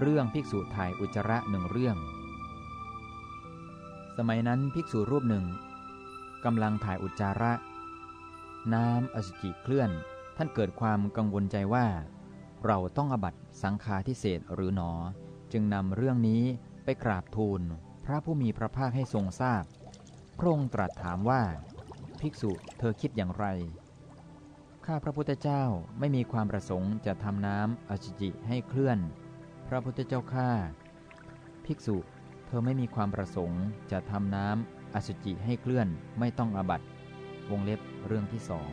เรื่องภิกษุถ่ายอุจจาระหนึ่งเรื่อง สมัยนั้นภิกษุรูปหนึ่งกำลังถ่ายอุจจาระ น้ำอสุจิเคลื่อน ท่านเกิดความกังวลใจว่า เราต้องอบัตสังฆาทิเศษหรือหนอ จึงนำเรื่องนี้ไปกราบทูลพระผู้มีพระภาคให้ทรงทราบ พระองค์ตรัสถามว่า ภิกษุเธอคิดอย่างไร ข้าพระพุทธเจ้าไม่มีความประสงค์จะทำน้ำอสุจิให้เคลื่อน พระพุทธเจ้าข้าภิกษุเธอไม่มีความประสงค์จะทำน้ำอสุจิให้เคลื่อนไม่ต้องอาบัตวงเล็บเรื่องที่สอง